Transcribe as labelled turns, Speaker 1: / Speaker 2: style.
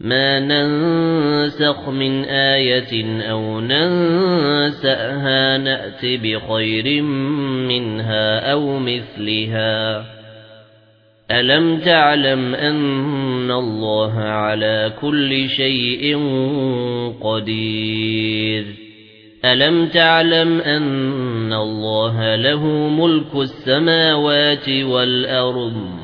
Speaker 1: ما ننسخ من آية أو ننسأها نأت بخير منها أو مثلها ألم تعلم أن الله على كل شيء قدير ألم تعلم أن الله له ملك السماوات والأرض